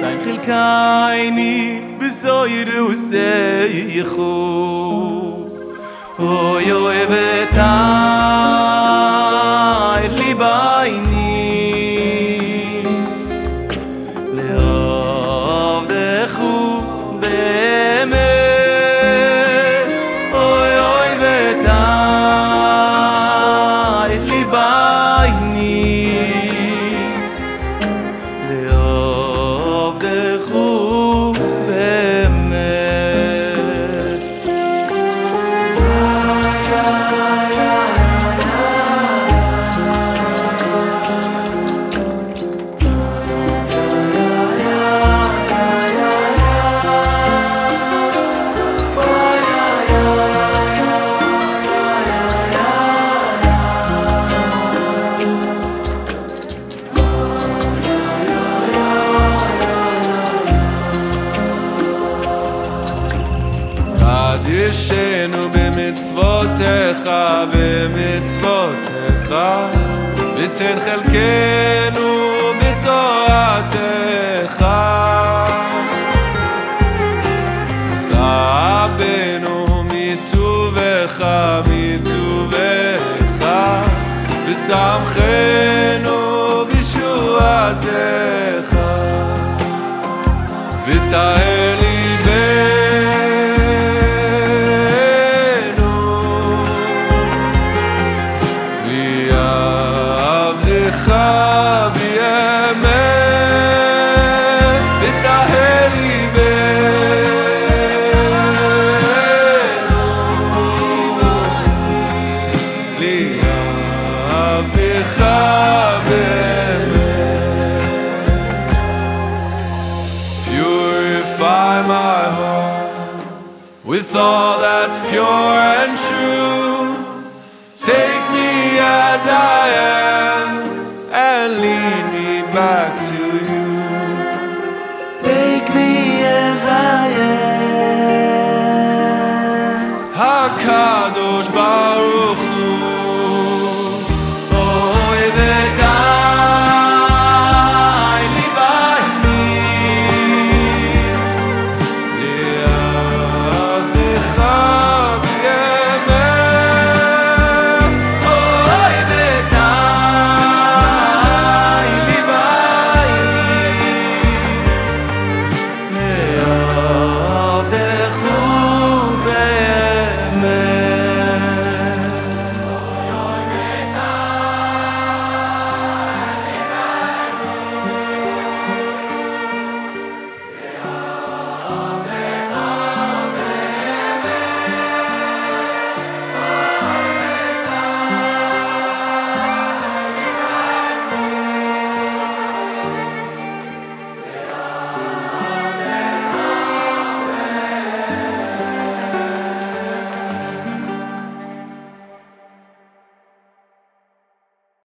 sein khil kaini bizoyr usay khu oy oy vetan במצוותיך, ותן חלקנו בתורתך. סע בנו מטובך, מטובך, ושמחנו בשורתך, ותאר Purify my heart with all that's pure and true